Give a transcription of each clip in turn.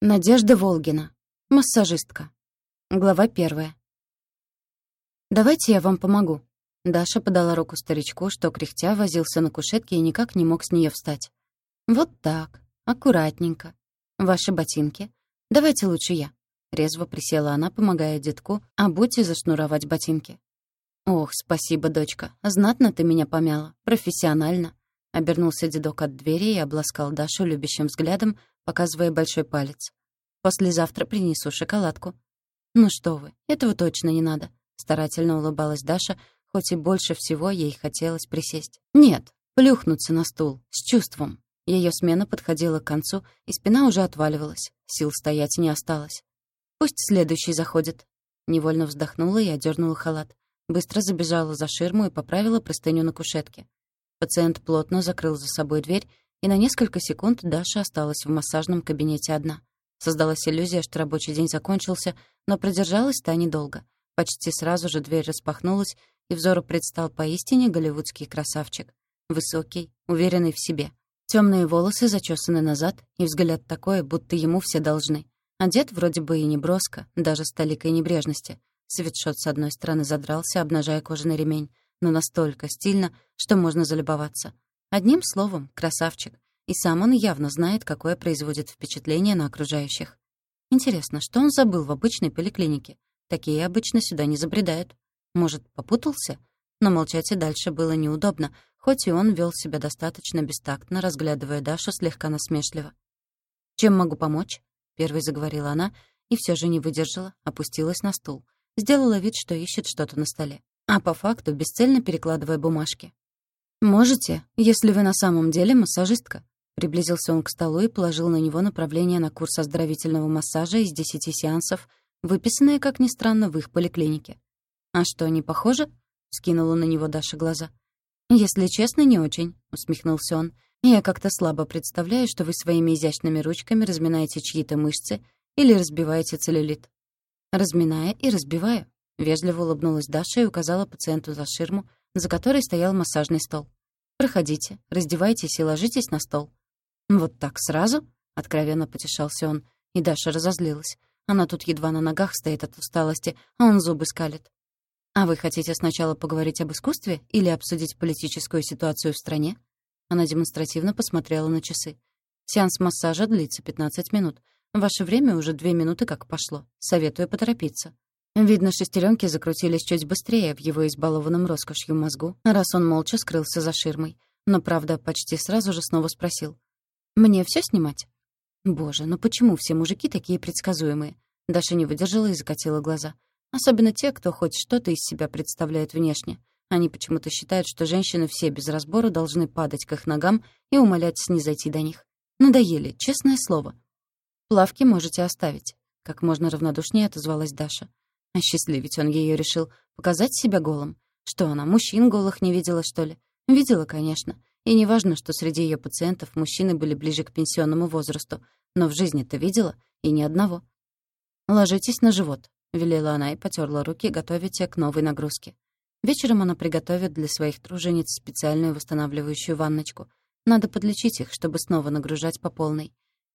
Надежда Волгина. Массажистка. Глава первая. «Давайте я вам помогу». Даша подала руку старичку, что кряхтя возился на кушетке и никак не мог с нее встать. «Вот так. Аккуратненько. Ваши ботинки. Давайте лучше я». Резво присела она, помогая детку, а будьте зашнуровать ботинки. «Ох, спасибо, дочка. Знатно ты меня помяла. Профессионально». Обернулся дедок от двери и обласкал Дашу любящим взглядом, показывая большой палец. «Послезавтра принесу шоколадку». «Ну что вы, этого точно не надо», — старательно улыбалась Даша, хоть и больше всего ей хотелось присесть. «Нет, плюхнуться на стул, с чувством». Ее смена подходила к концу, и спина уже отваливалась, сил стоять не осталось. «Пусть следующий заходит». Невольно вздохнула и одернула халат. Быстро забежала за ширму и поправила простыню на кушетке. Пациент плотно закрыл за собой дверь и на несколько секунд Даша осталась в массажном кабинете одна. Создалась иллюзия, что рабочий день закончился, но продержалась та недолго. Почти сразу же дверь распахнулась, и взору предстал поистине голливудский красавчик. Высокий, уверенный в себе. Темные волосы зачесаны назад, и взгляд такой, будто ему все должны. Одет вроде бы и не броско, даже с толикой небрежности. Свитшот с одной стороны задрался, обнажая кожаный ремень, но настолько стильно, что можно залюбоваться. Одним словом, красавчик. И сам он явно знает, какое производит впечатление на окружающих. Интересно, что он забыл в обычной поликлинике? Такие обычно сюда не забредают. Может, попутался? Но молчать и дальше было неудобно, хоть и он вел себя достаточно бестактно, разглядывая Дашу слегка насмешливо. «Чем могу помочь?» — первой заговорила она, и все же не выдержала, опустилась на стул. Сделала вид, что ищет что-то на столе. А по факту бесцельно перекладывая бумажки. «Можете, если вы на самом деле массажистка». Приблизился он к столу и положил на него направление на курс оздоровительного массажа из десяти сеансов, выписанное, как ни странно, в их поликлинике. «А что, не похоже?» — скинула на него Даша глаза. «Если честно, не очень», — усмехнулся он. «Я как-то слабо представляю, что вы своими изящными ручками разминаете чьи-то мышцы или разбиваете целлюлит». «Разминая и разбиваю», — вежливо улыбнулась Даша и указала пациенту за ширму, за которой стоял массажный стол. «Проходите, раздевайтесь и ложитесь на стол». «Вот так сразу?» — откровенно потешался он, и Даша разозлилась. Она тут едва на ногах стоит от усталости, а он зубы скалит. «А вы хотите сначала поговорить об искусстве или обсудить политическую ситуацию в стране?» Она демонстративно посмотрела на часы. «Сеанс массажа длится 15 минут. Ваше время уже две минуты как пошло. Советую поторопиться». Видно, шестеренки закрутились чуть быстрее в его избалованном роскошью мозгу, раз он молча скрылся за ширмой. Но, правда, почти сразу же снова спросил. «Мне все снимать?» «Боже, ну почему все мужики такие предсказуемые?» Даша не выдержала и закатила глаза. Особенно те, кто хоть что-то из себя представляет внешне. Они почему-то считают, что женщины все без разбора должны падать к их ногам и умолять снизойти до них. Надоели, честное слово. «Плавки можете оставить», — как можно равнодушнее отозвалась Даша. Осчастливить он ее решил. Показать себя голым. Что она, мужчин голых не видела, что ли? Видела, конечно. И не важно, что среди ее пациентов мужчины были ближе к пенсионному возрасту. Но в жизни-то видела, и ни одного. «Ложитесь на живот», — велела она и потерла руки, готовя те к новой нагрузке. Вечером она приготовит для своих тружениц специальную восстанавливающую ванночку. Надо подлечить их, чтобы снова нагружать по полной.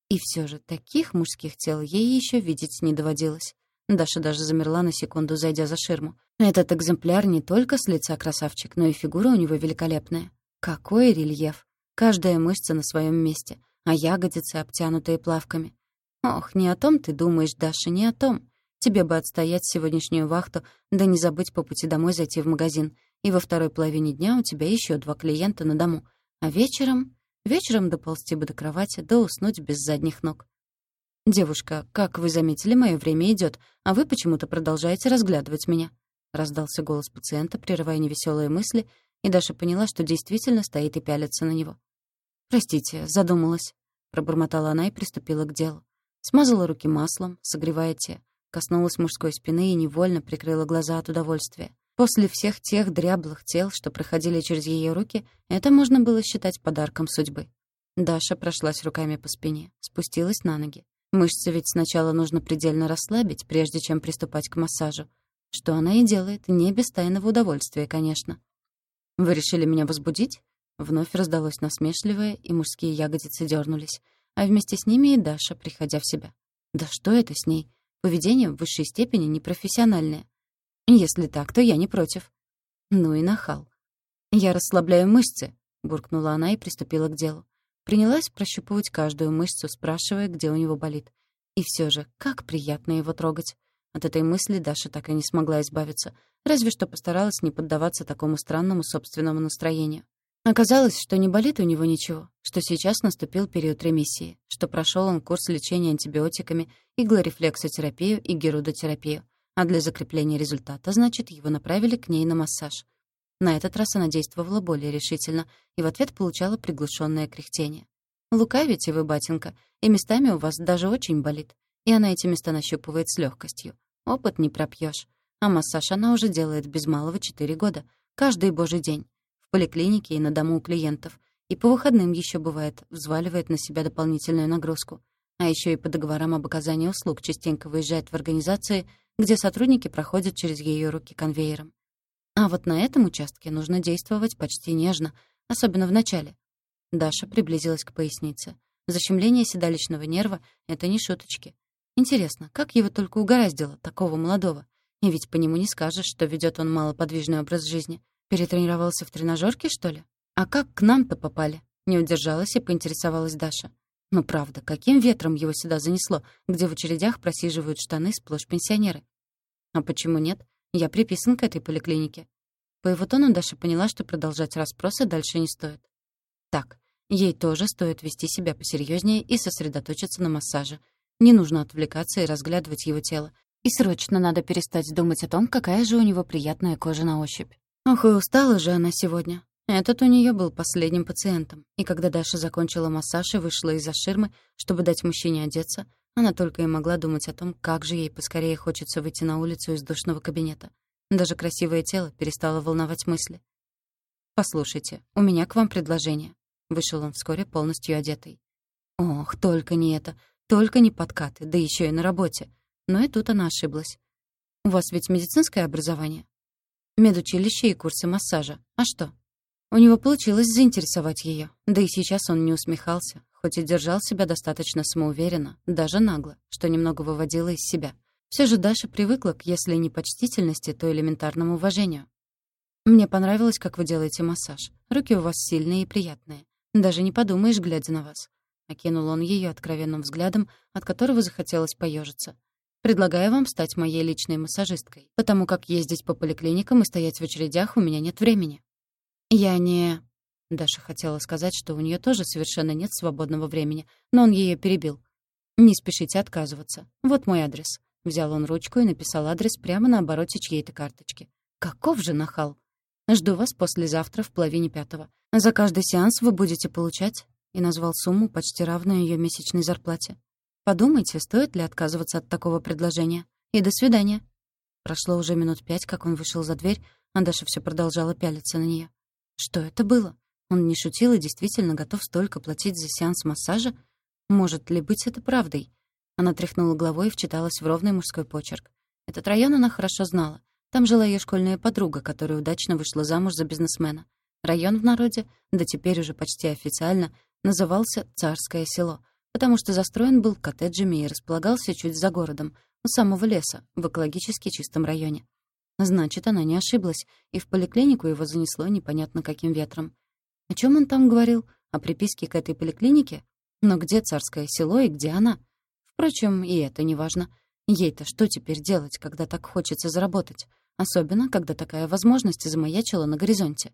И все же таких мужских тел ей еще видеть не доводилось. Даша даже замерла на секунду, зайдя за ширму. Этот экземпляр не только с лица красавчик, но и фигура у него великолепная. Какой рельеф! Каждая мышца на своем месте, а ягодицы обтянутые плавками. Ох, не о том ты думаешь, Даша, не о том. Тебе бы отстоять сегодняшнюю вахту, да не забыть по пути домой зайти в магазин. И во второй половине дня у тебя еще два клиента на дому. А вечером... Вечером доползти бы до кровати, да уснуть без задних ног. «Девушка, как вы заметили, мое время идет, а вы почему-то продолжаете разглядывать меня», — раздался голос пациента, прерывая невеселые мысли, и Даша поняла, что действительно стоит и пялится на него. «Простите, задумалась», — пробормотала она и приступила к делу. Смазала руки маслом, согревая те, коснулась мужской спины и невольно прикрыла глаза от удовольствия. После всех тех дряблых тел, что проходили через ее руки, это можно было считать подарком судьбы. Даша прошлась руками по спине, спустилась на ноги. Мышцы ведь сначала нужно предельно расслабить, прежде чем приступать к массажу. Что она и делает, не без тайного удовольствия, конечно. «Вы решили меня возбудить?» Вновь раздалось насмешливое, и мужские ягодицы дернулись, а вместе с ними и Даша, приходя в себя. Да что это с ней? Поведение в высшей степени непрофессиональное. Если так, то я не против. Ну и нахал. Я расслабляю мышцы, буркнула она и приступила к делу. Принялась прощупывать каждую мышцу, спрашивая, где у него болит. И все же, как приятно его трогать. От этой мысли Даша так и не смогла избавиться, разве что постаралась не поддаваться такому странному собственному настроению. Оказалось, что не болит у него ничего, что сейчас наступил период ремиссии, что прошел он курс лечения антибиотиками, иглорефлексотерапию и герудотерапию, а для закрепления результата, значит, его направили к ней на массаж. На этот раз она действовала более решительно и в ответ получала приглушенное кряхтение. «Лукавите вы, батенька, и местами у вас даже очень болит». И она эти места нащупывает с легкостью. Опыт не пропьешь. А массаж она уже делает без малого четыре года. Каждый божий день. В поликлинике и на дому у клиентов. И по выходным еще бывает, взваливает на себя дополнительную нагрузку. А еще и по договорам об оказании услуг частенько выезжает в организации, где сотрудники проходят через ее руки конвейером. А вот на этом участке нужно действовать почти нежно, особенно в начале. Даша приблизилась к пояснице. Защемление седалищного нерва — это не шуточки. Интересно, как его только угораздило, такого молодого? И ведь по нему не скажешь, что ведет он малоподвижный образ жизни. Перетренировался в тренажерке, что ли? А как к нам-то попали? Не удержалась и поинтересовалась Даша. Ну правда, каким ветром его сюда занесло, где в очередях просиживают штаны сплошь пенсионеры? А почему нет? Я приписан к этой поликлинике. По его тону Даша поняла, что продолжать расспросы дальше не стоит. Так, ей тоже стоит вести себя посерьезнее и сосредоточиться на массаже. Не нужно отвлекаться и разглядывать его тело. И срочно надо перестать думать о том, какая же у него приятная кожа на ощупь. Ох, и устала же она сегодня. Этот у нее был последним пациентом. И когда Даша закончила массаж и вышла из-за ширмы, чтобы дать мужчине одеться, она только и могла думать о том, как же ей поскорее хочется выйти на улицу из душного кабинета. Даже красивое тело перестало волновать мысли. «Послушайте, у меня к вам предложение». Вышел он вскоре полностью одетый. Ох, только не это, только не подкаты, да еще и на работе. Но и тут она ошиблась. «У вас ведь медицинское образование?» «Медучилище и курсы массажа. А что?» У него получилось заинтересовать ее, да и сейчас он не усмехался, хоть и держал себя достаточно самоуверенно, даже нагло, что немного выводило из себя. Все же Даша привыкла к, если не почтительности, то элементарному уважению. «Мне понравилось, как вы делаете массаж. Руки у вас сильные и приятные. Даже не подумаешь, глядя на вас». Окинул он ее откровенным взглядом, от которого захотелось поежиться. «Предлагаю вам стать моей личной массажисткой, потому как ездить по поликлиникам и стоять в очередях у меня нет времени». «Я не...» Даша хотела сказать, что у нее тоже совершенно нет свободного времени, но он ее перебил. «Не спешите отказываться. Вот мой адрес». Взял он ручку и написал адрес прямо на обороте чьей-то карточки. «Каков же нахал!» «Жду вас послезавтра в половине пятого. За каждый сеанс вы будете получать...» И назвал сумму, почти равную ее месячной зарплате. «Подумайте, стоит ли отказываться от такого предложения. И до свидания». Прошло уже минут пять, как он вышел за дверь, а Даша все продолжала пялиться на нее. Что это было? Он не шутил и действительно готов столько платить за сеанс массажа? Может ли быть это правдой? Она тряхнула головой и вчиталась в ровный мужской почерк. Этот район она хорошо знала. Там жила ее школьная подруга, которая удачно вышла замуж за бизнесмена. Район в народе, да теперь уже почти официально, назывался «Царское село», потому что застроен был коттеджами и располагался чуть за городом, у самого леса, в экологически чистом районе. Значит, она не ошиблась, и в поликлинику его занесло непонятно каким ветром. О чем он там говорил? О приписке к этой поликлинике? Но где царское село и где она? Впрочем, и это не важно. Ей-то что теперь делать, когда так хочется заработать? Особенно, когда такая возможность замаячила на горизонте.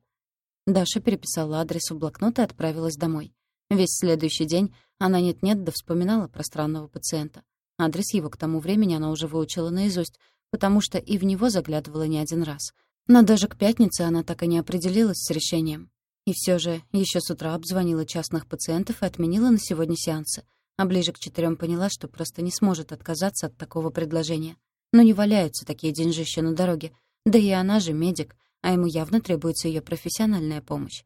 Даша переписала адрес в блокнот и отправилась домой. Весь следующий день она нет-нет да вспоминала про странного пациента. Адрес его к тому времени она уже выучила наизусть, потому что и в него заглядывала не один раз. Но даже к пятнице она так и не определилась с решением. И все же еще с утра обзвонила частных пациентов и отменила на сегодня сеансы, а ближе к четырем поняла, что просто не сможет отказаться от такого предложения. Но не валяются такие деньжища на дороге, да и она же медик, а ему явно требуется ее профессиональная помощь.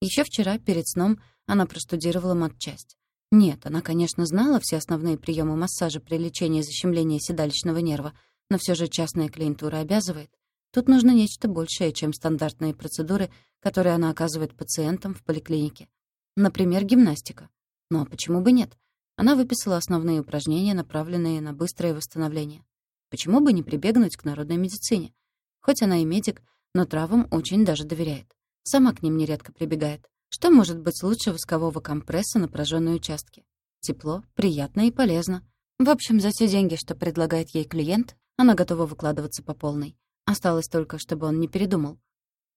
Еще вчера, перед сном, она простудировала матчасть. Нет, она, конечно, знала все основные приемы массажа при лечении защемления седалищного нерва, но все же частная клиентура обязывает. Тут нужно нечто большее, чем стандартные процедуры, которые она оказывает пациентам в поликлинике. Например, гимнастика. Ну а почему бы нет? Она выписала основные упражнения, направленные на быстрое восстановление. Почему бы не прибегнуть к народной медицине? Хоть она и медик, но травам очень даже доверяет. Сама к ним нередко прибегает. Что может быть лучше воскового компресса на пораженные участки? Тепло, приятно и полезно. В общем, за те деньги, что предлагает ей клиент, она готова выкладываться по полной. Осталось только, чтобы он не передумал.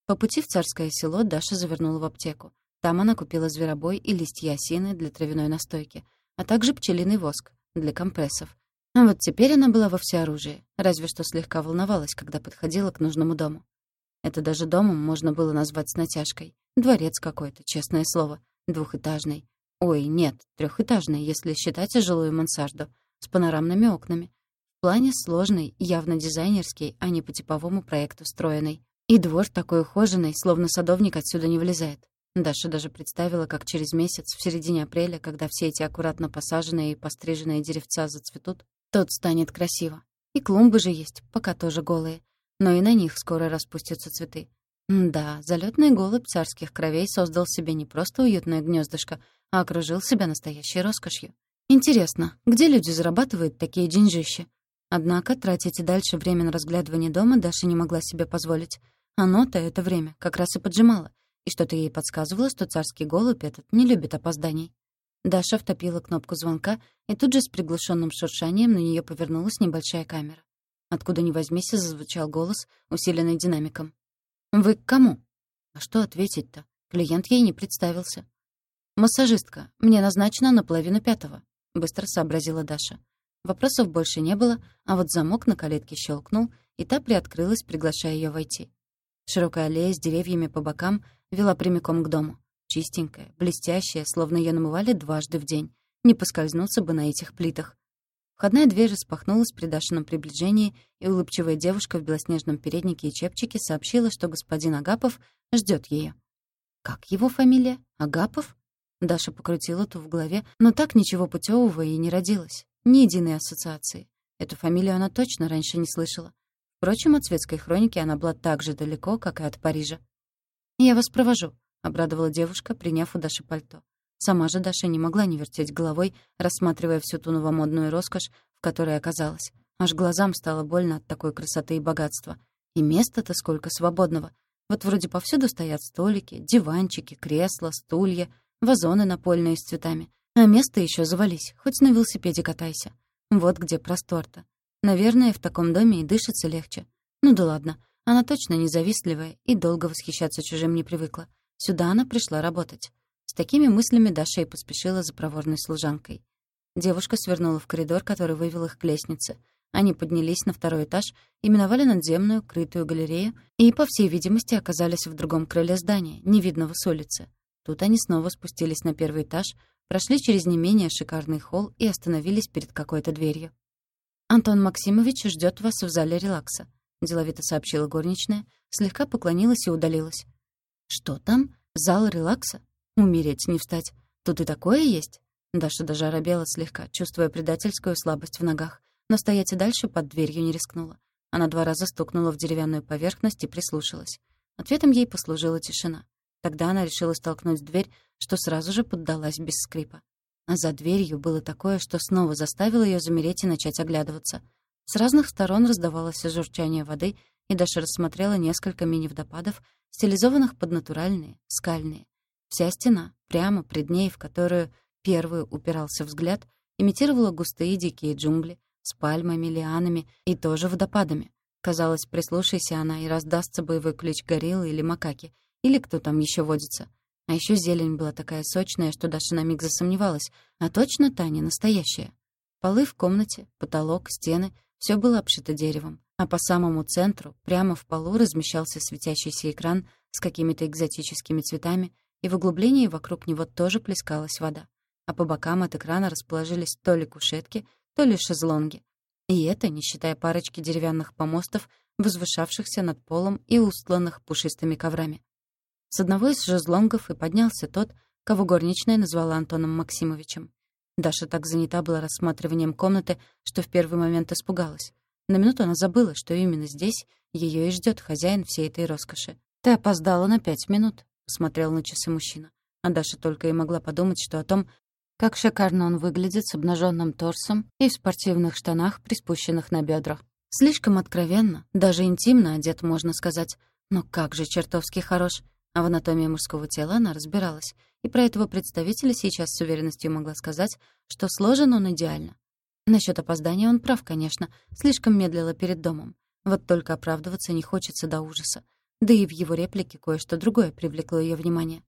По пути в царское село Даша завернула в аптеку. Там она купила зверобой и листья осины для травяной настойки, а также пчелиный воск для компрессов. А вот теперь она была во всеоружии, разве что слегка волновалась, когда подходила к нужному дому. Это даже домом можно было назвать с натяжкой. Дворец какой-то, честное слово. Двухэтажный. Ой, нет, трехэтажный, если считать жилую мансарду. С панорамными окнами. В плане сложный, явно дизайнерский, а не по типовому проекту строенный. И двор такой ухоженный, словно садовник отсюда не вылезает. Даша даже представила, как через месяц, в середине апреля, когда все эти аккуратно посаженные и постриженные деревца зацветут, тот станет красиво. И клумбы же есть, пока тоже голые но и на них скоро распустятся цветы. да, залетный голубь царских кровей создал себе не просто уютное гнездышко, а окружил себя настоящей роскошью. Интересно, где люди зарабатывают такие деньжища? Однако тратить и дальше время на разглядывание дома Даша не могла себе позволить. Оно-то это время как раз и поджимало, и что-то ей подсказывало, что царский голубь этот не любит опозданий. Даша втопила кнопку звонка, и тут же с приглушенным шуршанием на нее повернулась небольшая камера. Откуда ни возьмись, зазвучал голос, усиленный динамиком. «Вы к кому?» А что ответить-то? Клиент ей не представился. «Массажистка. Мне назначено на половину пятого», — быстро сообразила Даша. Вопросов больше не было, а вот замок на калитке щелкнул, и та приоткрылась, приглашая ее войти. Широкая аллея с деревьями по бокам вела прямиком к дому. Чистенькая, блестящая, словно ее намывали дважды в день. Не поскользнуться бы на этих плитах. Входная дверь распахнулась при Дашином приближении, и улыбчивая девушка в белоснежном переднике и чепчике сообщила, что господин Агапов ждет ее. «Как его фамилия? Агапов?» Даша покрутила ту в голове, но так ничего путевого и не родилось. Ни единой ассоциации. Эту фамилию она точно раньше не слышала. Впрочем, от светской хроники она была так же далеко, как и от Парижа. «Я вас провожу», — обрадовала девушка, приняв у Даши пальто. Сама же Даша не могла не вертеть головой, рассматривая всю ту новомодную роскошь, в которой оказалась. Аж глазам стало больно от такой красоты и богатства. И места-то сколько свободного. Вот вроде повсюду стоят столики, диванчики, кресла, стулья, вазоны напольные с цветами. А место еще завались, хоть на велосипеде катайся. Вот где простор-то. Наверное, в таком доме и дышится легче. Ну да ладно, она точно независтливая и долго восхищаться чужим не привыкла. Сюда она пришла работать. С такими мыслями Даша и поспешила за проворной служанкой. Девушка свернула в коридор, который вывел их к лестнице. Они поднялись на второй этаж, именовали надземную, крытую галерею и, по всей видимости, оказались в другом крыле здания, не видного с улицы. Тут они снова спустились на первый этаж, прошли через не менее шикарный холл и остановились перед какой-то дверью. «Антон Максимович ждет вас в зале релакса», — деловито сообщила горничная, слегка поклонилась и удалилась. «Что там? Зал релакса? Умереть, не встать. Тут и такое есть. Даша даже оробела слегка, чувствуя предательскую слабость в ногах. Но стоять и дальше под дверью не рискнула. Она два раза стукнула в деревянную поверхность и прислушалась. Ответом ей послужила тишина. Тогда она решила столкнуть дверь, что сразу же поддалась без скрипа. А за дверью было такое, что снова заставило ее замереть и начать оглядываться. С разных сторон раздавалось журчание воды, и Даша рассмотрела несколько мини-водопадов, стилизованных под натуральные, скальные. Вся стена, прямо пред ней, в которую первую упирался взгляд, имитировала густые дикие джунгли с пальмами, лианами и тоже водопадами. Казалось, прислушайся она, и раздастся боевой ключ гориллы или макаки, или кто там еще водится. А еще зелень была такая сочная, что Даша на миг засомневалась, а точно та не настоящая. Полы в комнате, потолок, стены — все было обшито деревом, а по самому центру, прямо в полу, размещался светящийся экран с какими-то экзотическими цветами и в углублении вокруг него тоже плескалась вода. А по бокам от экрана расположились то ли кушетки, то ли шезлонги. И это не считая парочки деревянных помостов, возвышавшихся над полом и устланных пушистыми коврами. С одного из шезлонгов и поднялся тот, кого горничная назвала Антоном Максимовичем. Даша так занята была рассматриванием комнаты, что в первый момент испугалась. На минуту она забыла, что именно здесь ее и ждет хозяин всей этой роскоши. «Ты опоздала на пять минут», смотрел на часы мужчина. А Даша только и могла подумать, что о том, Как шикарно он выглядит с обнаженным торсом и в спортивных штанах, приспущенных на бедрах. Слишком откровенно, даже интимно одет, можно сказать. Но как же чертовски хорош. А в анатомии мужского тела она разбиралась. И про этого представителя сейчас с уверенностью могла сказать, что сложен он идеально. Насчёт опоздания он прав, конечно. Слишком медлила перед домом. Вот только оправдываться не хочется до ужаса. Да и в его реплике кое-что другое привлекло её внимание.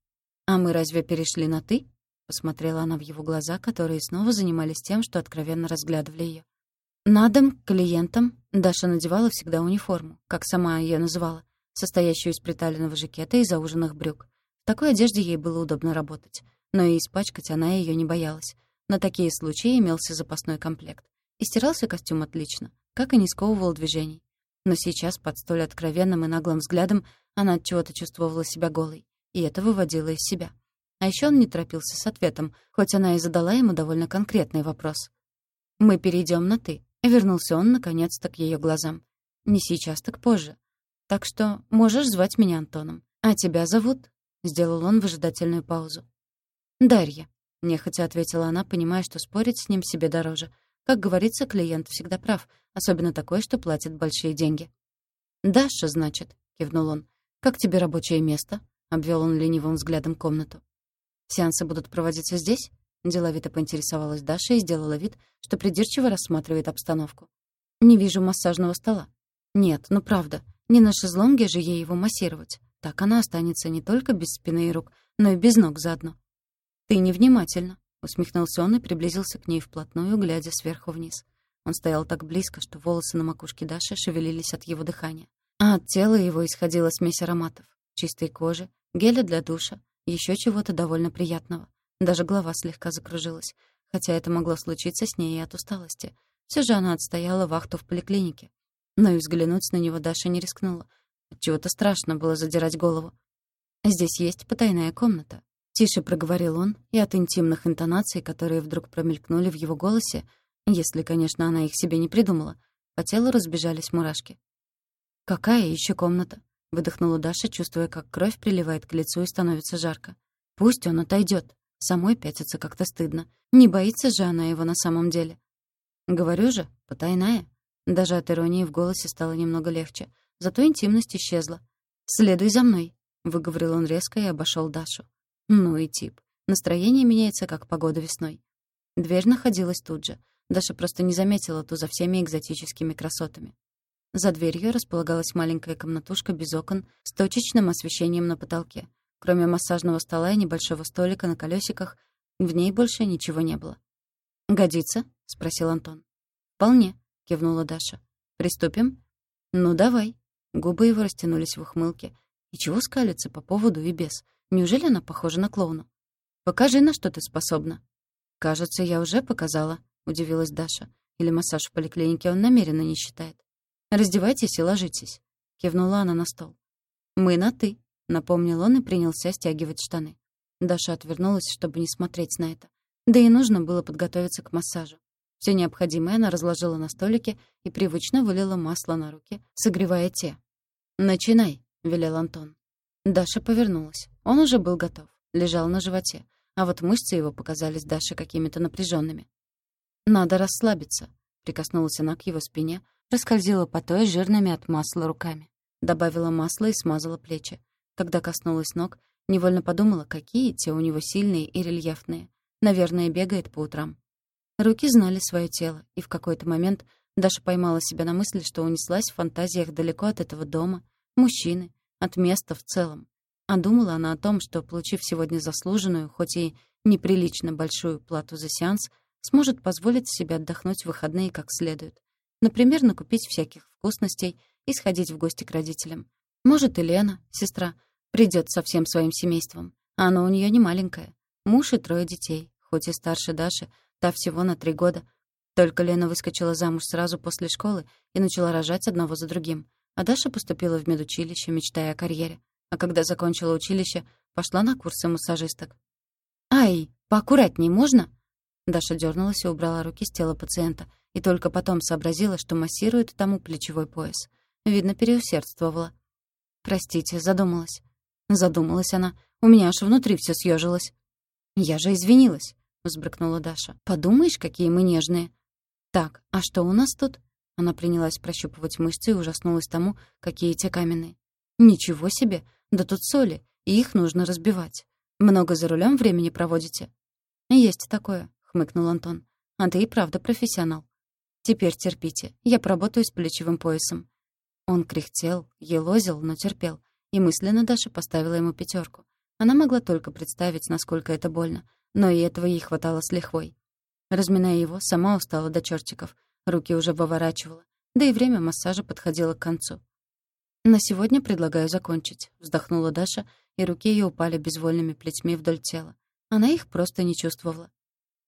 «А мы разве перешли на «ты»?» Посмотрела она в его глаза, которые снова занимались тем, что откровенно разглядывали её. На дом, клиентам, Даша надевала всегда униформу, как сама её называла, состоящую из приталенного жакета и зауженных брюк. В такой одежде ей было удобно работать. Но и испачкать она её не боялась. На такие случаи имелся запасной комплект. И стирался костюм отлично, как и не сковывал движений. Но сейчас, под столь откровенным и наглым взглядом, она от чего-то чувствовала себя голой. И это выводило из себя. А еще он не торопился с ответом, хоть она и задала ему довольно конкретный вопрос. «Мы перейдем на «ты», — вернулся он, наконец-то, к ее глазам. «Не сейчас, так позже. Так что можешь звать меня Антоном. А тебя зовут?» — сделал он выжидательную паузу. «Дарья», — нехотя ответила она, понимая, что спорить с ним себе дороже. Как говорится, клиент всегда прав, особенно такой, что платит большие деньги. «Даша, значит», — кивнул он. «Как тебе рабочее место?» — обвел он ленивым взглядом комнату. «Сеансы будут проводиться здесь?» Деловито поинтересовалась Даша и сделала вид, что придирчиво рассматривает обстановку. «Не вижу массажного стола». «Нет, ну правда, не на шезлонге же ей его массировать. Так она останется не только без спины и рук, но и без ног заодно. «Ты невнимательно», — усмехнулся он и приблизился к ней вплотную, глядя сверху вниз. Он стоял так близко, что волосы на макушке Даши шевелились от его дыхания. А от тела его исходила смесь ароматов. Чистой кожи, геля для душа, еще чего-то довольно приятного. Даже голова слегка закружилась. Хотя это могло случиться с ней и от усталости. Все же она отстояла вахту в поликлинике. Но и взглянуть на него Даша не рискнула. Чего-то страшно было задирать голову. «Здесь есть потайная комната», Тише проговорил он, и от интимных интонаций, которые вдруг промелькнули в его голосе, если, конечно, она их себе не придумала, по телу разбежались мурашки. «Какая еще комната?» — выдохнула Даша, чувствуя, как кровь приливает к лицу и становится жарко. «Пусть он отойдет. Самой пятиться как-то стыдно. Не боится же она его на самом деле». «Говорю же, потайная». Даже от иронии в голосе стало немного легче. Зато интимность исчезла. «Следуй за мной», — выговорил он резко и обошел Дашу. Ну и тип. Настроение меняется, как погода весной. Дверь находилась тут же. Даша просто не заметила ту за всеми экзотическими красотами. За дверью располагалась маленькая комнатушка без окон с точечным освещением на потолке. Кроме массажного стола и небольшого столика на колесиках, в ней больше ничего не было. «Годится?» — спросил Антон. «Вполне», — кивнула Даша. «Приступим?» «Ну, давай». Губы его растянулись в ухмылке. И чего скалиться по поводу и без? Неужели она похожа на клоуна? Покажи, на что ты способна. Кажется, я уже показала, удивилась Даша. Или массаж в поликлинике он намеренно не считает. Раздевайтесь и ложитесь, кивнула она на стол. Мы на ты, напомнил он и принялся стягивать штаны. Даша отвернулась, чтобы не смотреть на это. Да и нужно было подготовиться к массажу. Все необходимое она разложила на столике и привычно вылила масло на руки, согревая те. «Начинай», — велел Антон. Даша повернулась. Он уже был готов, лежал на животе, а вот мышцы его показались Даше какими-то напряженными. «Надо расслабиться», — прикоснулась она к его спине, раскользила по той жирными от масла руками. Добавила масло и смазала плечи. Когда коснулась ног, невольно подумала, какие те у него сильные и рельефные. Наверное, бегает по утрам. Руки знали свое тело, и в какой-то момент Даша поймала себя на мысли, что унеслась в фантазиях далеко от этого дома, мужчины, от места в целом. А думала она о том, что, получив сегодня заслуженную, хоть и неприлично большую плату за сеанс, сможет позволить себе отдохнуть в выходные как следует. Например, накупить всяких вкусностей и сходить в гости к родителям. Может, и Лена, сестра, придет со всем своим семейством. А оно у нее не маленькое. Муж и трое детей, хоть и старше Даши, та всего на три года. Только Лена выскочила замуж сразу после школы и начала рожать одного за другим. А Даша поступила в медучилище, мечтая о карьере. А когда закончила училище, пошла на курсы массажисток. «Ай, поаккуратней можно?» Даша дернулась и убрала руки с тела пациента, и только потом сообразила, что массирует тому плечевой пояс. Видно, переусердствовала. «Простите, задумалась». Задумалась она. У меня аж внутри все съежилось. «Я же извинилась». — взбрыкнула Даша. «Подумаешь, какие мы нежные!» «Так, а что у нас тут?» Она принялась прощупывать мышцы и ужаснулась тому, какие те каменные. «Ничего себе! Да тут соли, и их нужно разбивать. Много за рулем времени проводите?» «Есть такое», — хмыкнул Антон. «А ты и правда профессионал. Теперь терпите, я поработаю с плечевым поясом». Он кряхтел, елозил, но терпел, и мысленно Даша поставила ему пятерку. Она могла только представить, насколько это больно, но и этого ей хватало с лихвой. Разминая его, сама устала до чертиков, руки уже выворачивала, да и время массажа подходило к концу. «На сегодня предлагаю закончить», — вздохнула Даша, и руки ее упали безвольными плетьми вдоль тела. Она их просто не чувствовала.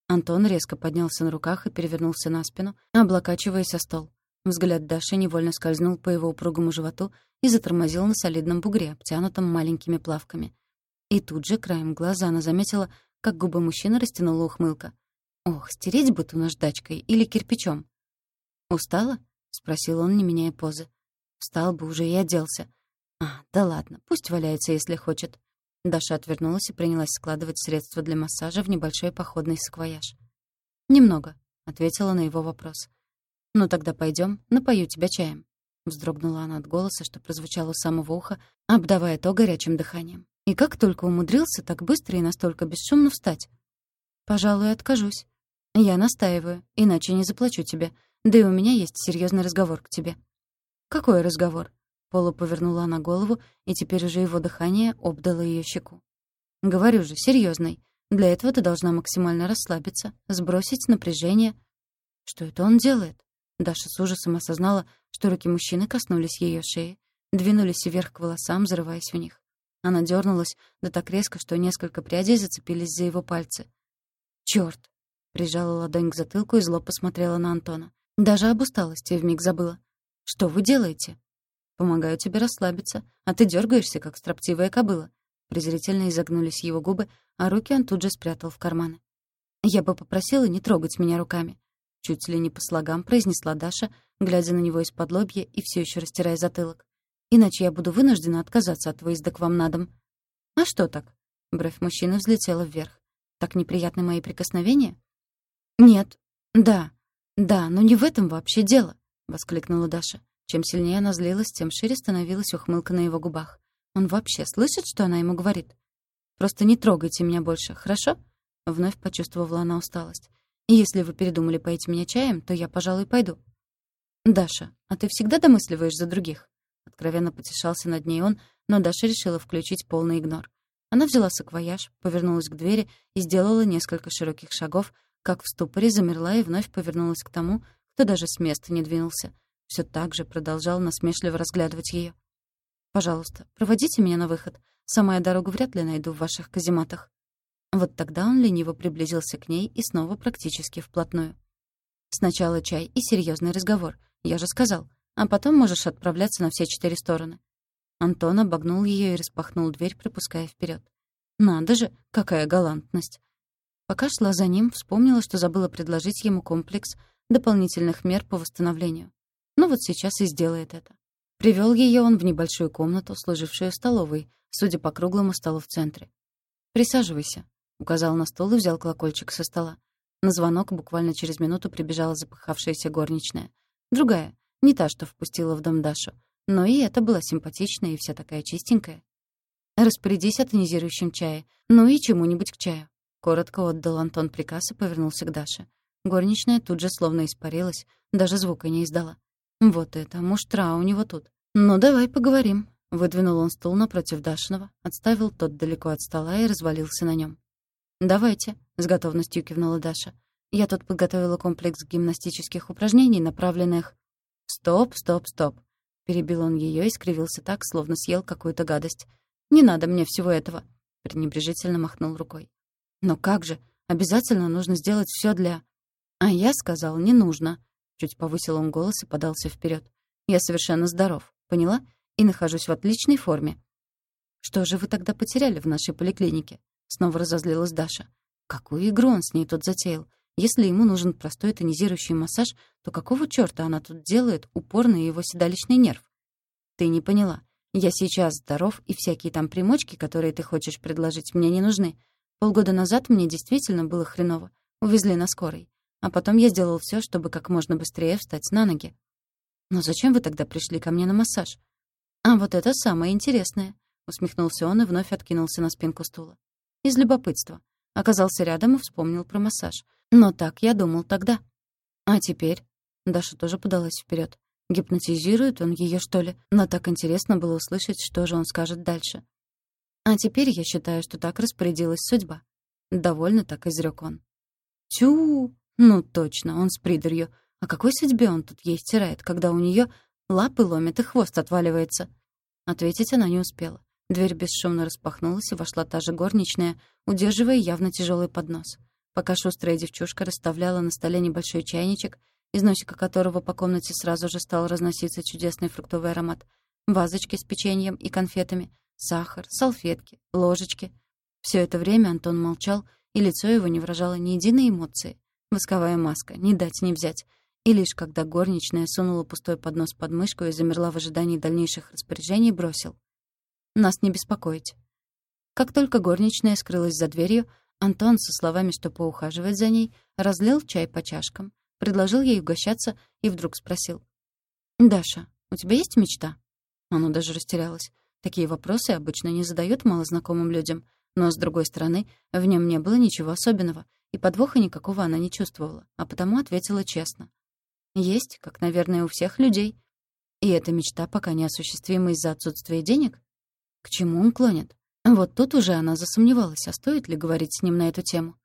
Антон резко поднялся на руках и перевернулся на спину, облокачиваясь о стол. Взгляд Даши невольно скользнул по его упругому животу и затормозил на солидном бугре, обтянутом маленькими плавками. И тут же, краем глаза, она заметила, как губы мужчины растянула ухмылка. «Ох, стереть бы ту наждачкой или кирпичом!» «Устала?» — спросил он, не меняя позы. Встал бы уже и оделся. «А, да ладно, пусть валяется, если хочет». Даша отвернулась и принялась складывать средства для массажа в небольшой походный саквояж. «Немного», — ответила на его вопрос. «Ну тогда пойдем, напою тебя чаем». Вздрогнула она от голоса, что прозвучало у самого уха, обдавая то горячим дыханием. И как только умудрился так быстро и настолько бесшумно встать? «Пожалуй, откажусь. Я настаиваю, иначе не заплачу тебе. Да и у меня есть серьезный разговор к тебе». «Какой разговор?» Пола повернула она голову, и теперь уже его дыхание обдало ее щеку. «Говорю же, серьезный. Для этого ты должна максимально расслабиться, сбросить напряжение». Что это он делает? Даша с ужасом осознала, что руки мужчины коснулись ее шеи, двинулись вверх к волосам, зарываясь в них. Она дернулась, да так резко, что несколько прядей зацепились за его пальцы. «Чёрт!» — прижала ладонь к затылку и зло посмотрела на Антона. Даже об усталости вмиг забыла. «Что вы делаете?» Помогаю тебе расслабиться, а ты дергаешься, как строптивая кобыла». Презрительно изогнулись его губы, а руки он тут же спрятал в карманы. «Я бы попросила не трогать меня руками», — чуть ли не по слогам произнесла Даша, глядя на него из-под лобья и все еще растирая затылок. «Иначе я буду вынуждена отказаться от выезда к вам на дом». «А что так?» — бровь мужчины взлетела вверх. «Так неприятны мои прикосновения?» «Нет. Да. Да, но не в этом вообще дело», — воскликнула Даша. Чем сильнее она злилась, тем шире становилась ухмылка на его губах. Он вообще слышит, что она ему говорит? «Просто не трогайте меня больше, хорошо?» Вновь почувствовала она усталость. «И если вы передумали пойти меня чаем, то я, пожалуй, пойду». «Даша, а ты всегда домысливаешь за других?» Откровенно потешался над ней он, но Даша решила включить полный игнор. Она взяла саквояж, повернулась к двери и сделала несколько широких шагов, как в ступоре замерла и вновь повернулась к тому, кто даже с места не двинулся все так же продолжал насмешливо разглядывать ее. «Пожалуйста, проводите меня на выход. Сама я дорогу вряд ли найду в ваших казематах». Вот тогда он лениво приблизился к ней и снова практически вплотную. «Сначала чай и серьезный разговор, я же сказал, а потом можешь отправляться на все четыре стороны». Антон обогнул ее и распахнул дверь, пропуская вперед. «Надо же, какая галантность!» Пока шла за ним, вспомнила, что забыла предложить ему комплекс дополнительных мер по восстановлению. Ну вот сейчас и сделает это. Привел ее он в небольшую комнату, служившую столовой, судя по круглому столу в центре. «Присаживайся», — указал на стол и взял колокольчик со стола. На звонок буквально через минуту прибежала запыхавшаяся горничная. Другая, не та, что впустила в дом Дашу. Но и эта была симпатичная и вся такая чистенькая. «Распорядись о тонизирующем чае. Ну и чему-нибудь к чаю». Коротко отдал Антон приказ и повернулся к Даше. Горничная тут же словно испарилась, даже звука не издала. Вот это муштра у него тут. Ну, давай поговорим. Выдвинул он стул напротив Дашного, отставил тот далеко от стола и развалился на нем. «Давайте», — с готовностью кивнула Даша. «Я тут подготовила комплекс гимнастических упражнений, направленных...» «Стоп, стоп, стоп!» Перебил он ее и скривился так, словно съел какую-то гадость. «Не надо мне всего этого!» пренебрежительно махнул рукой. «Но как же? Обязательно нужно сделать все для...» «А я сказал, не нужно!» Чуть повысил он голос и подался вперед. «Я совершенно здоров, поняла? И нахожусь в отличной форме». «Что же вы тогда потеряли в нашей поликлинике?» Снова разозлилась Даша. «Какую игру он с ней тут затеял? Если ему нужен простой тонизирующий массаж, то какого чёрта она тут делает упор его седалищный нерв?» «Ты не поняла. Я сейчас здоров, и всякие там примочки, которые ты хочешь предложить, мне не нужны. Полгода назад мне действительно было хреново. Увезли на скорой. А потом я сделал все, чтобы как можно быстрее встать на ноги. «Но зачем вы тогда пришли ко мне на массаж?» «А вот это самое интересное», — усмехнулся он и вновь откинулся на спинку стула. «Из любопытства. Оказался рядом и вспомнил про массаж. Но так я думал тогда. А теперь?» Даша тоже подалась вперед. Гипнотизирует он ее, что ли? Но так интересно было услышать, что же он скажет дальше. А теперь я считаю, что так распорядилась судьба. Довольно так изрек он. Тю! Ну точно, он с придурью. О какой судьбе он тут ей стирает, когда у нее лапы ломит и хвост отваливается? Ответить она не успела. Дверь бесшумно распахнулась, и вошла та же горничная, удерживая явно тяжелый поднос. Пока шустрая девчушка расставляла на столе небольшой чайничек, из носика которого по комнате сразу же стал разноситься чудесный фруктовый аромат, вазочки с печеньем и конфетами, сахар, салфетки, ложечки. Все это время Антон молчал, и лицо его не выражало ни единой эмоции. Восковая маска, не дать не взять. И лишь когда горничная сунула пустой поднос под мышку и замерла в ожидании дальнейших распоряжений, бросил. «Нас не беспокоить». Как только горничная скрылась за дверью, Антон со словами, что поухаживает за ней, разлил чай по чашкам, предложил ей угощаться и вдруг спросил. «Даша, у тебя есть мечта?» Она даже растерялась. Такие вопросы обычно не задают малознакомым людям, но, с другой стороны, в нем не было ничего особенного, и подвоха никакого она не чувствовала, а потому ответила честно. «Есть, как, наверное, у всех людей. И эта мечта пока неосуществима из-за отсутствия денег? К чему он клонит? Вот тут уже она засомневалась, а стоит ли говорить с ним на эту тему.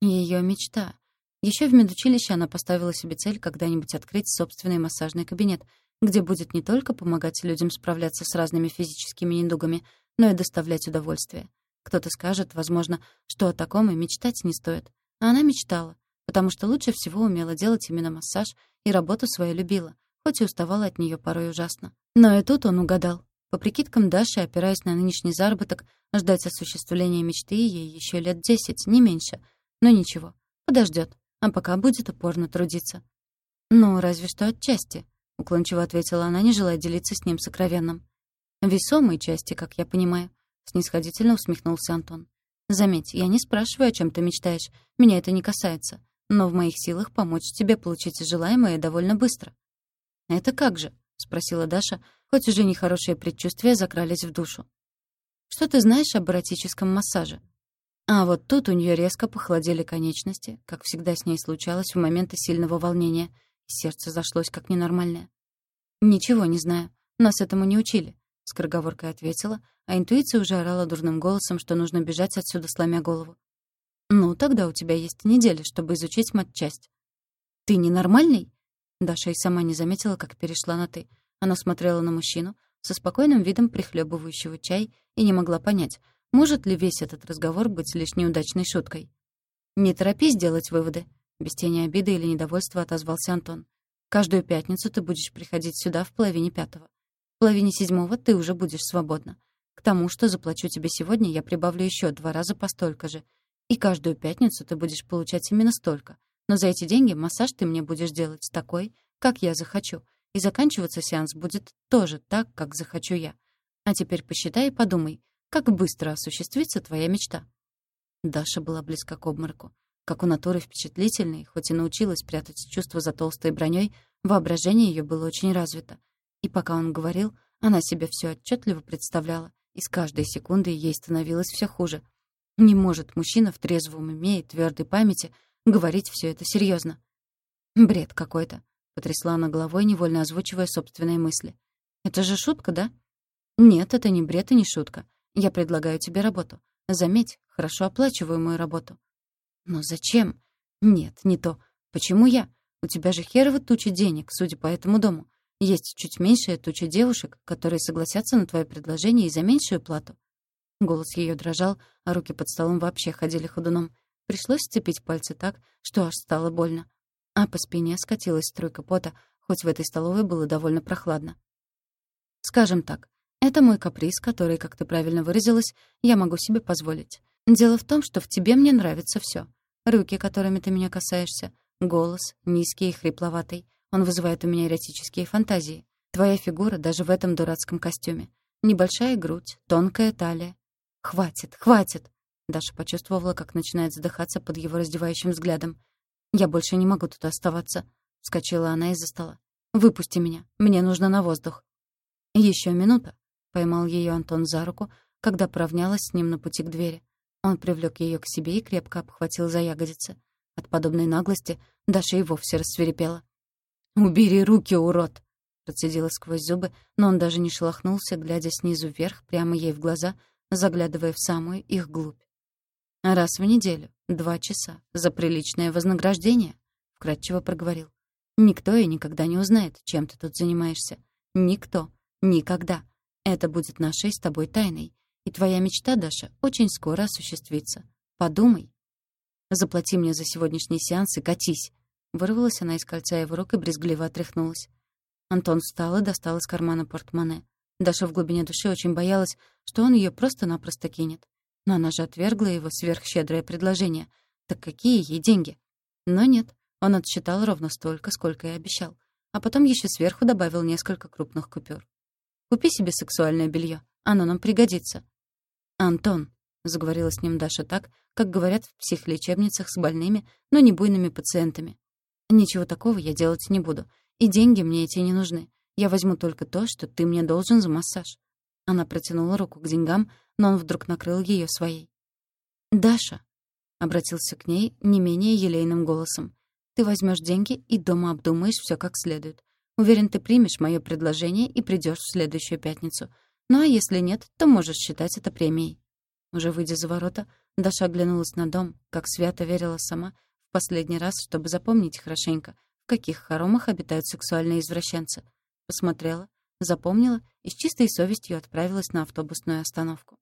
Ее мечта. Еще в медучилище она поставила себе цель когда-нибудь открыть собственный массажный кабинет, где будет не только помогать людям справляться с разными физическими недугами, но и доставлять удовольствие. Кто-то скажет, возможно, что о таком и мечтать не стоит. А она мечтала, потому что лучше всего умела делать именно массаж и работу свою любила, хоть и уставала от нее порой ужасно. Но и тут он угадал. По прикидкам Даши, опираясь на нынешний заработок, ждать осуществления мечты ей еще лет десять, не меньше. Но ничего, подождет а пока будет упорно трудиться. «Ну, разве что отчасти», — уклончиво ответила она, не желая делиться с ним сокровенным. «Весомой части, как я понимаю», — снисходительно усмехнулся Антон. «Заметь, я не спрашиваю, о чем ты мечтаешь. Меня это не касается. Но в моих силах помочь тебе получить желаемое довольно быстро». «Это как же?» — спросила Даша, хоть уже нехорошие предчувствия закрались в душу. «Что ты знаешь об эротическом массаже?» А вот тут у нее резко похолодели конечности, как всегда с ней случалось в моменты сильного волнения. Сердце зашлось как ненормальное. «Ничего не знаю. Нас этому не учили», — скороговоркой ответила, а интуиция уже орала дурным голосом, что нужно бежать отсюда, сломя голову. «Ну, тогда у тебя есть неделя, чтобы изучить матчасть». «Ты ненормальный?» Даша и сама не заметила, как перешла на «ты». Она смотрела на мужчину, со спокойным видом прихлебывающего чай, и не могла понять, может ли весь этот разговор быть лишь неудачной шуткой? «Не торопись делать выводы», — без тени обиды или недовольства отозвался Антон. «Каждую пятницу ты будешь приходить сюда в половине пятого. В половине седьмого ты уже будешь свободна. К тому, что заплачу тебе сегодня, я прибавлю еще два раза по столько же. И каждую пятницу ты будешь получать именно столько. Но за эти деньги массаж ты мне будешь делать такой, как я захочу. И заканчиваться сеанс будет тоже так, как захочу я. А теперь посчитай и подумай, как быстро осуществится твоя мечта?» Даша была близка к обмороку. Как у натуры впечатлительной, хоть и научилась прятать чувства за толстой броней, воображение ее было очень развито. И пока он говорил, она себе все отчетливо представляла, и с каждой секундой ей становилось все хуже. Не может мужчина в трезвом уме и твердой памяти говорить все это серьезно. «Бред какой-то», — потрясла она головой, невольно озвучивая собственные мысли. «Это же шутка, да?» «Нет, это не бред и не шутка. Я предлагаю тебе работу. Заметь, хорошо оплачиваемую работу». «Но зачем?» «Нет, не то. Почему я? У тебя же херова туча денег, судя по этому дому. Есть чуть меньшая туча девушек, которые согласятся на твое предложение и за меньшую плату». Голос ее дрожал, а руки под столом вообще ходили ходуном. Пришлось сцепить пальцы так, что аж стало больно. А по спине скатилась струйка пота, хоть в этой столовой было довольно прохладно. Скажем так, это мой каприз, который, как ты правильно выразилась, я могу себе позволить. Дело в том, что в тебе мне нравится все. Руки, которыми ты меня касаешься, голос, низкий и хрипловатый. Он вызывает у меня эротические фантазии. Твоя фигура даже в этом дурацком костюме. Небольшая грудь, тонкая талия. Хватит, хватит. Даша почувствовала, как начинает задыхаться под его раздевающим взглядом. «Я больше не могу тут оставаться», — вскочила она из-за стола. «Выпусти меня. Мне нужно на воздух». Еще минута», — поймал ее Антон за руку, когда поравнялась с ним на пути к двери. Он привлек ее к себе и крепко обхватил за ягодицы. От подобной наглости Даша и вовсе рассверепела. «Убери руки, урод!» Процедила сквозь зубы, но он даже не шелохнулся, глядя снизу вверх, прямо ей в глаза, заглядывая в самую их глубь. «Раз в неделю, два часа, за приличное вознаграждение», — вкратчиво проговорил. «Никто и никогда не узнает, чем ты тут занимаешься. Никто. Никогда. Это будет нашей с тобой тайной. И твоя мечта, Даша, очень скоро осуществится. Подумай. Заплати мне за сегодняшний сеанс и катись. Вырвалась она из кольца его рук и брезгливо отряхнулась. Антон встал и достал из кармана портмоне. Даша в глубине души очень боялась, что он ее просто-напросто кинет. Но она же отвергла его сверхщедрое предложение. Так какие ей деньги? Но нет, он отсчитал ровно столько, сколько и обещал. А потом еще сверху добавил несколько крупных купюр. «Купи себе сексуальное белье, оно нам пригодится». «Антон», — заговорила с ним Даша так, как говорят в психлечебницах с больными, но не буйными пациентами. «Ничего такого я делать не буду. И деньги мне эти не нужны. Я возьму только то, что ты мне должен за массаж». Она протянула руку к деньгам, но он вдруг накрыл ее своей. «Даша», — обратился к ней не менее елейным голосом, «ты возьмешь деньги и дома обдумаешь все как следует. Уверен, ты примешь мое предложение и придешь в следующую пятницу. Ну а если нет, то можешь считать это премией». Уже выйдя за ворота, Даша оглянулась на дом, как свято верила сама, в последний раз, чтобы запомнить хорошенько, в каких хоромах обитают сексуальные извращенцы. Посмотрела, запомнила и с чистой совестью отправилась на автобусную остановку.